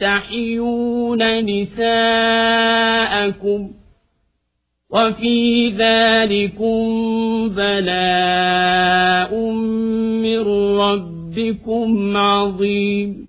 ويستحيون نساءكم وفي ذلكم بلاء من ربكم عظيم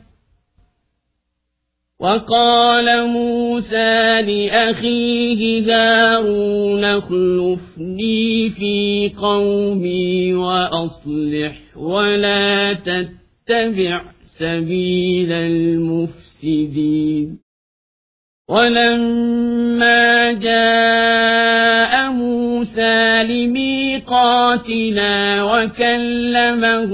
وقال موسى لأخيه هارون اخلفني في قومي وأصلح ولا تتبع سبيل المفسدين. ولما جاء موسى لميقاتنا وكلمه